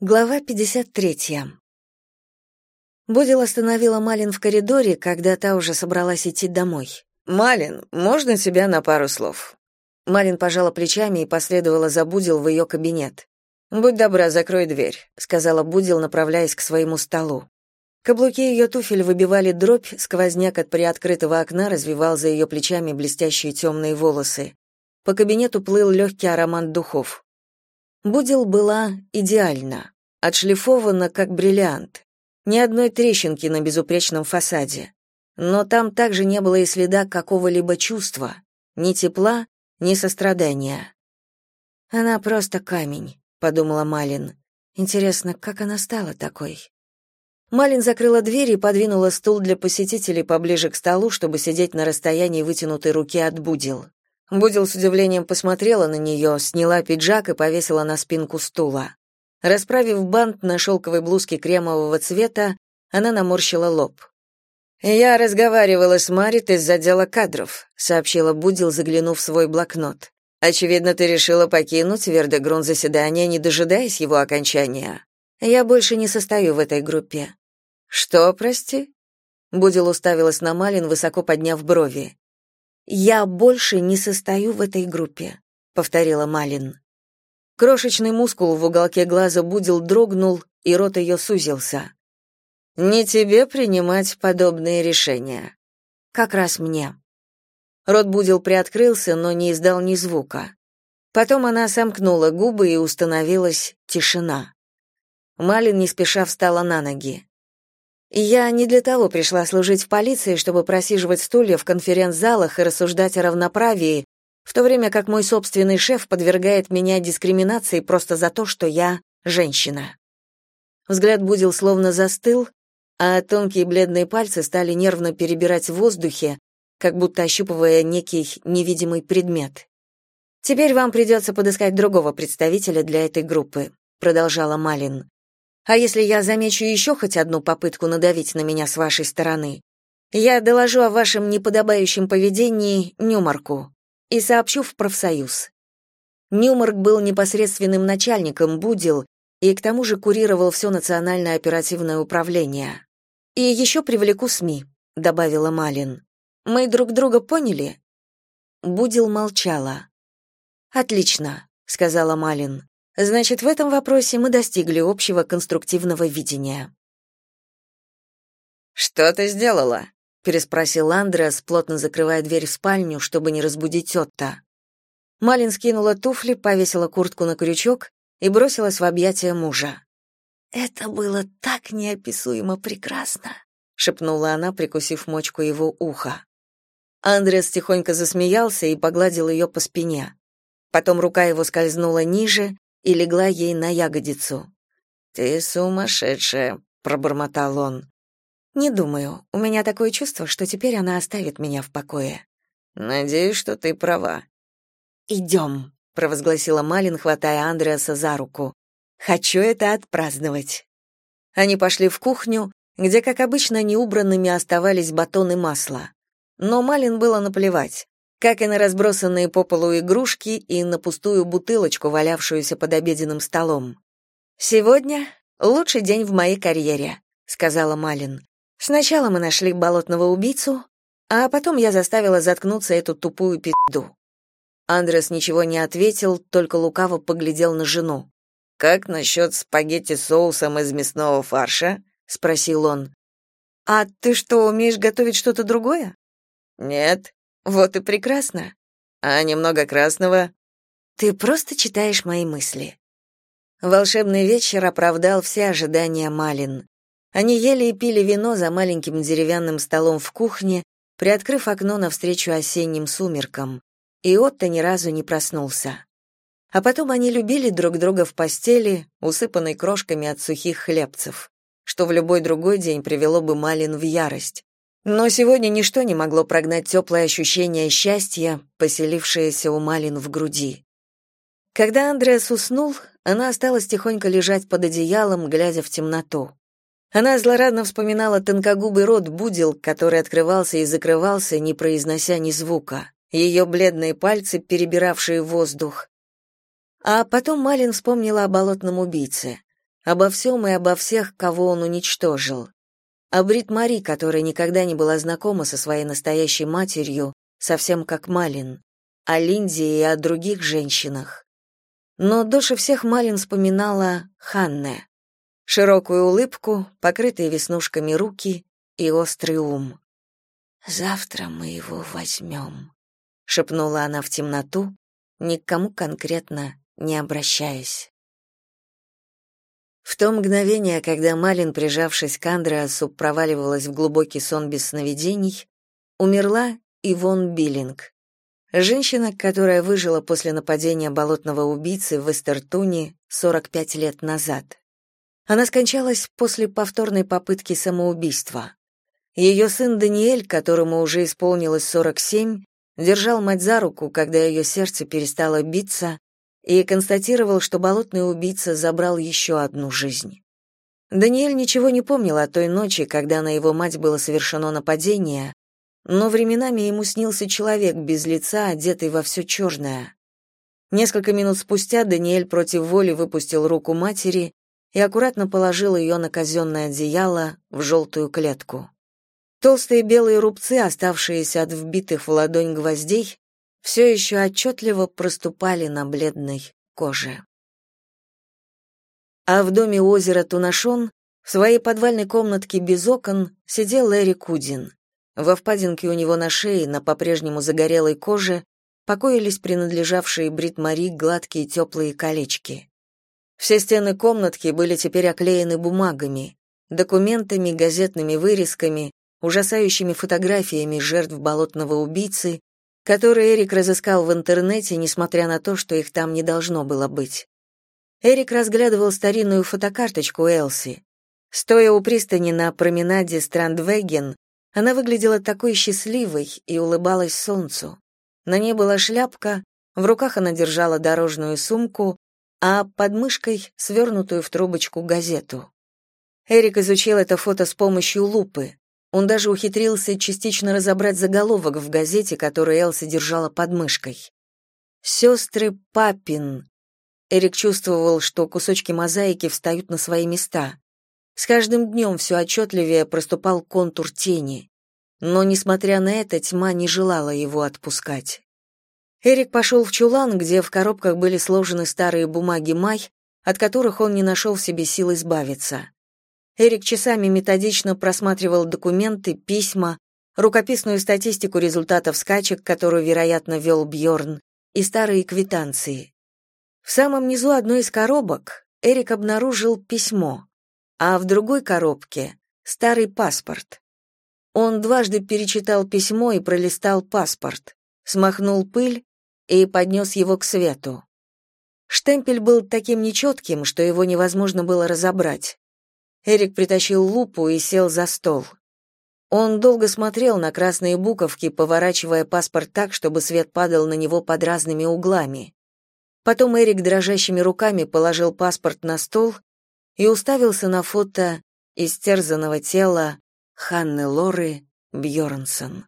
Глава 53. Будил остановила Малин в коридоре, когда та уже собралась идти домой. «Малин, можно тебя на пару слов?» Малин пожала плечами и последовала за Будил в ее кабинет. «Будь добра, закрой дверь», — сказала Будил, направляясь к своему столу. Каблуки ее туфель выбивали дробь, сквозняк от приоткрытого окна развивал за ее плечами блестящие темные волосы. По кабинету плыл легкий аромат духов. Будил была идеальна, отшлифована как бриллиант. Ни одной трещинки на безупречном фасаде. Но там также не было и следа какого-либо чувства, ни тепла, ни сострадания. Она просто камень, подумала Малин. Интересно, как она стала такой? Малин закрыла дверь и подвинула стул для посетителей поближе к столу, чтобы сидеть на расстоянии вытянутой руки от Будил. Будил с удивлением посмотрела на нее, сняла пиджак и повесила на спинку стула. Расправив бант на шелковой блузке кремового цвета, она наморщила лоб. «Я разговаривала с Марит из отдела кадров», — сообщила Будил, заглянув в свой блокнот. «Очевидно, ты решила покинуть Вердегрун заседание, не дожидаясь его окончания. Я больше не состою в этой группе». «Что, прости?» Будил уставилась на Малин, высоко подняв брови. Я больше не состою в этой группе, повторила Малин. Крошечный мускул в уголке глаза Будил дрогнул, и рот ее сузился. Не тебе принимать подобные решения. Как раз мне. Рот Будил приоткрылся, но не издал ни звука. Потом она сомкнула губы и установилась тишина. Малин не спеша встала на ноги. Я не для того пришла служить в полиции, чтобы просиживать стулья в конференц-залах и рассуждать о равноправии, в то время как мой собственный шеф подвергает меня дискриминации просто за то, что я женщина. Взгляд Будил словно застыл, а тонкие бледные пальцы стали нервно перебирать в воздухе, как будто ощупывая некий невидимый предмет. «Теперь вам придется подыскать другого представителя для этой группы», продолжала Малин. А если я замечу еще хоть одну попытку надавить на меня с вашей стороны, я доложу о вашем неподобающем поведении Нюмарку и сообщу в профсоюз. Нюмарк был непосредственным начальником Будил и к тому же курировал все национальное оперативное управление. И еще привлеку СМИ, добавила Малин. Мы друг друга поняли? Будил молчала. Отлично, сказала Малин. Значит, в этом вопросе мы достигли общего конструктивного видения. «Что ты сделала?» — переспросил Андреас, плотно закрывая дверь в спальню, чтобы не разбудить Отто. Малин скинула туфли, повесила куртку на крючок и бросилась в объятия мужа. «Это было так неописуемо прекрасно», — шепнула она, прикусив мочку его уха. Андреас тихонько засмеялся и погладил ее по спине. Потом рука его скользнула ниже, и легла ей на ягодицу. «Ты сумасшедшая», — пробормотал он. «Не думаю. У меня такое чувство, что теперь она оставит меня в покое». «Надеюсь, что ты права». «Идем», — провозгласила Малин, хватая Андреаса за руку. «Хочу это отпраздновать». Они пошли в кухню, где, как обычно, неубранными оставались батоны масла. Но Малин было наплевать как и на разбросанные по полу игрушки и на пустую бутылочку, валявшуюся под обеденным столом. «Сегодня лучший день в моей карьере», — сказала Малин. «Сначала мы нашли болотного убийцу, а потом я заставила заткнуться эту тупую пизду». Андрес ничего не ответил, только лукаво поглядел на жену. «Как насчет спагетти с соусом из мясного фарша?» — спросил он. «А ты что, умеешь готовить что-то другое?» «Нет», вот и прекрасно. А немного красного? Ты просто читаешь мои мысли. Волшебный вечер оправдал все ожидания Малин. Они ели и пили вино за маленьким деревянным столом в кухне, приоткрыв окно навстречу осенним сумеркам, и Отто ни разу не проснулся. А потом они любили друг друга в постели, усыпанной крошками от сухих хлебцев, что в любой другой день привело бы Малин в ярость. Но сегодня ничто не могло прогнать теплое ощущение счастья, поселившееся у Малин в груди. Когда Андреас уснул, она осталась тихонько лежать под одеялом, глядя в темноту. Она злорадно вспоминала тонкогубый рот Будил, который открывался и закрывался, не произнося ни звука, ее бледные пальцы, перебиравшие воздух. А потом Малин вспомнила о болотном убийце. обо всем и обо всех, кого он уничтожил. О Брит Мари, которая никогда не была знакома со своей настоящей матерью, совсем как Малин, о Линде и о других женщинах. Но дольше всех Малин вспоминала Ханне. Широкую улыбку, покрытые веснушками руки и острый ум. «Завтра мы его возьмем», — шепнула она в темноту, ни к кому конкретно не обращаясь. В то мгновение, когда Малин, прижавшись к Андреасу, проваливалась в глубокий сон без сновидений, умерла Ивон Биллинг. Женщина, которая выжила после нападения болотного убийцы в Эстертуне 45 лет назад. Она скончалась после повторной попытки самоубийства. Ее сын Даниэль, которому уже исполнилось 47, держал мать за руку, когда ее сердце перестало биться, и констатировал, что болотный убийца забрал еще одну жизнь. Даниэль ничего не помнил о той ночи, когда на его мать было совершено нападение, но временами ему снился человек без лица, одетый во все черное. Несколько минут спустя Даниэль против воли выпустил руку матери и аккуратно положил ее на казенное одеяло в желтую клетку. Толстые белые рубцы, оставшиеся от вбитых в ладонь гвоздей, все еще отчетливо проступали на бледной коже. А в доме озера Тунашон, в своей подвальной комнатке без окон, сидел Эри Кудин. Во впадинке у него на шее, на по-прежнему загорелой коже, покоились принадлежавшие Брит-Мари гладкие теплые колечки. Все стены комнатки были теперь оклеены бумагами, документами, газетными вырезками, ужасающими фотографиями жертв болотного убийцы которые Эрик разыскал в интернете, несмотря на то, что их там не должно было быть. Эрик разглядывал старинную фотокарточку Элси. Стоя у пристани на променаде Страндвеген, она выглядела такой счастливой и улыбалась солнцу. На ней была шляпка, в руках она держала дорожную сумку, а под мышкой свернутую в трубочку газету. Эрик изучил это фото с помощью лупы. Он даже ухитрился частично разобрать заголовок в газете, которую Элси держала под мышкой. «Сестры Папин». Эрик чувствовал, что кусочки мозаики встают на свои места. С каждым днем все отчетливее проступал контур тени. Но, несмотря на это, тьма не желала его отпускать. Эрик пошел в чулан, где в коробках были сложены старые бумаги Май, от которых он не нашел в себе сил избавиться. Эрик часами методично просматривал документы, письма, рукописную статистику результатов скачек, которую, вероятно, вел Бьорн, и старые квитанции. В самом низу одной из коробок Эрик обнаружил письмо, а в другой коробке — старый паспорт. Он дважды перечитал письмо и пролистал паспорт, смахнул пыль и поднес его к свету. Штемпель был таким нечетким, что его невозможно было разобрать. Эрик притащил лупу и сел за стол. Он долго смотрел на красные буковки, поворачивая паспорт так, чтобы свет падал на него под разными углами. Потом Эрик дрожащими руками положил паспорт на стол и уставился на фото истерзанного тела Ханны Лоры Бьорнсон.